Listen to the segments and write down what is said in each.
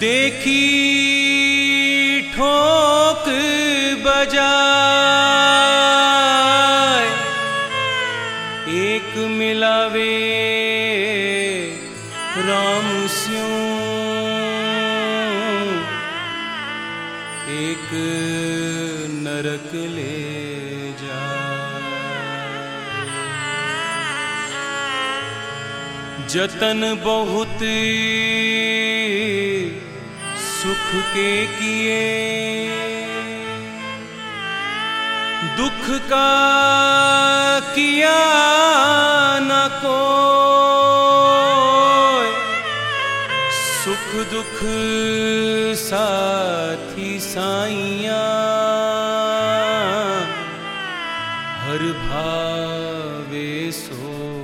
देखी ठोक बजाए। एक मिलावे राम एक नरक ले जा। जतन बहुत सुख के किए। दुख का किया न को सुख दुख साथी साइया। हर भावे सो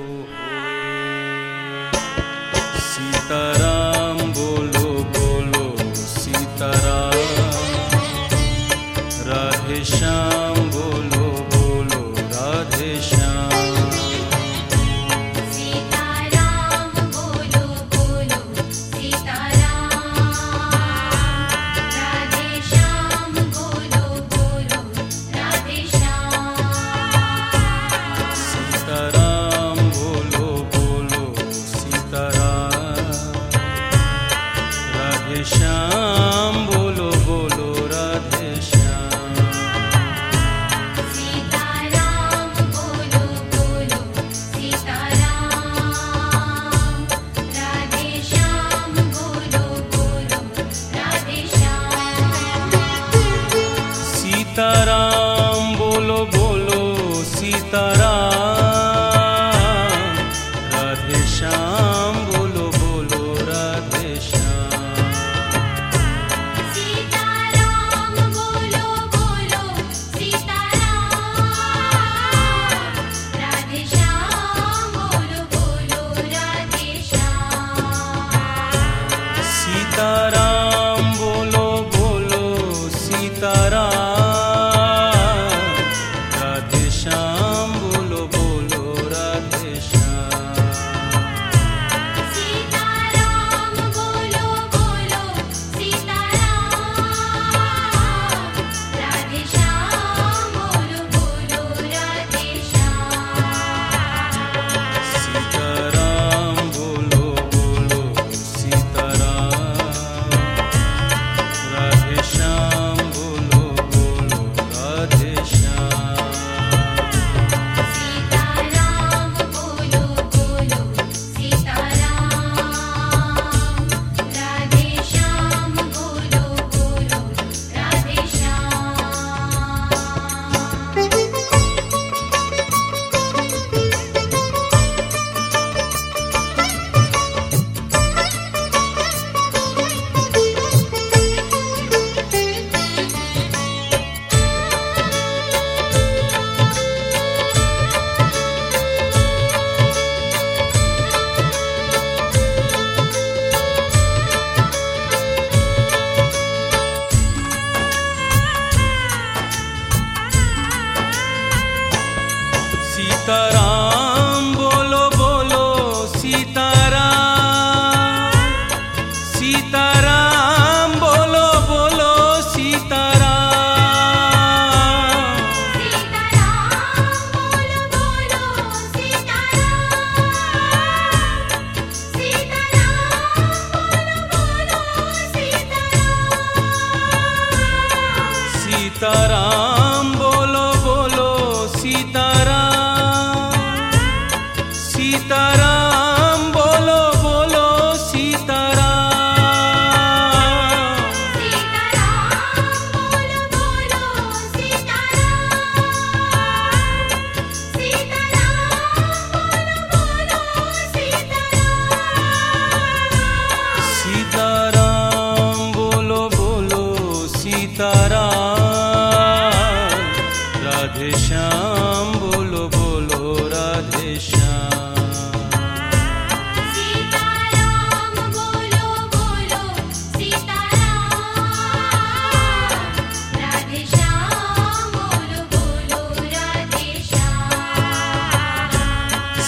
রাধে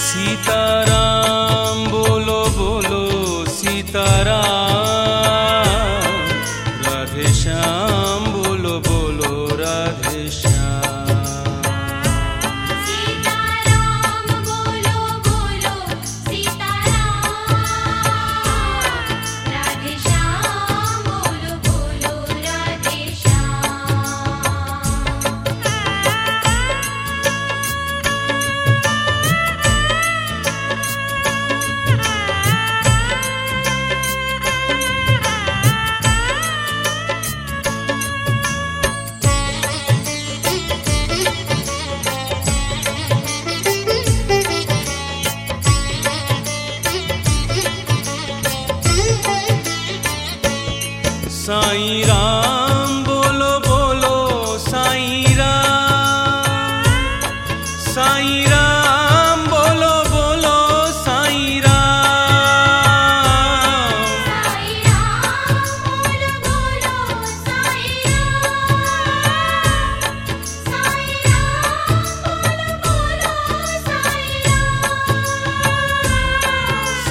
সীতারাম বলো বলো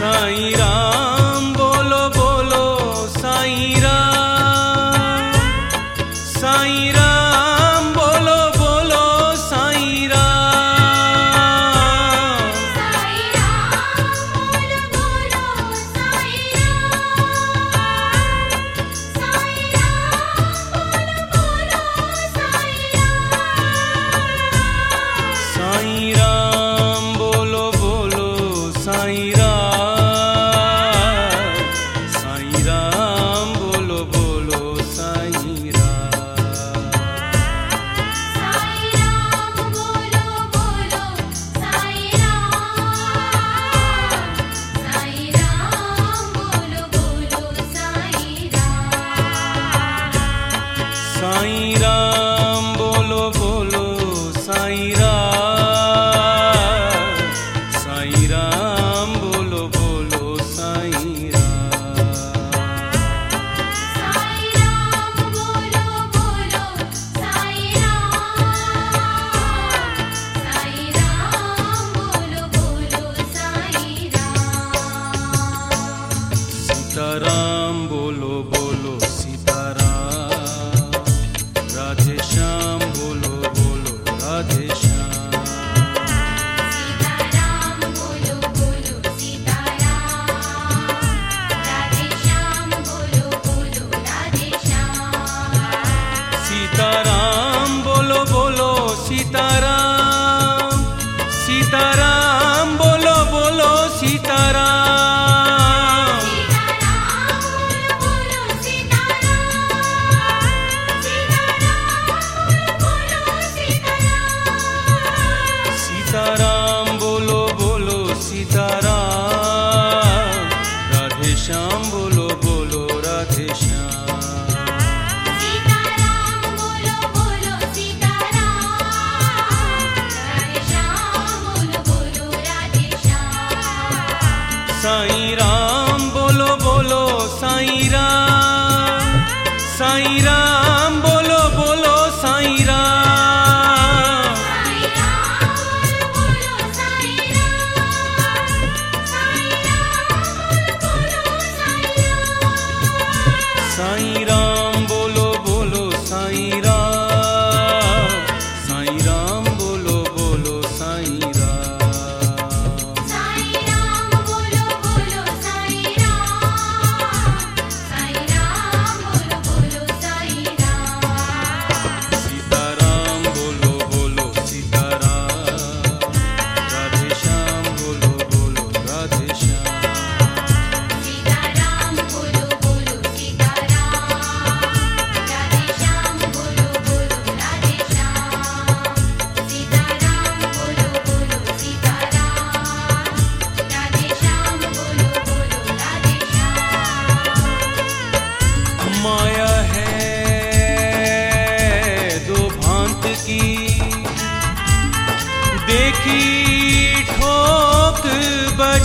साई राम सरा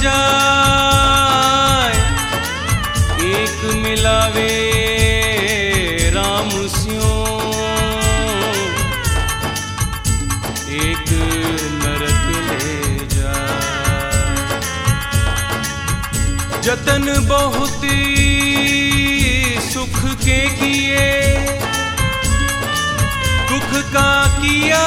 जाए। एक मिलावे राम स्यो। एक नरक ले जाए। जतन बहुत सुख के किए। दुख का किया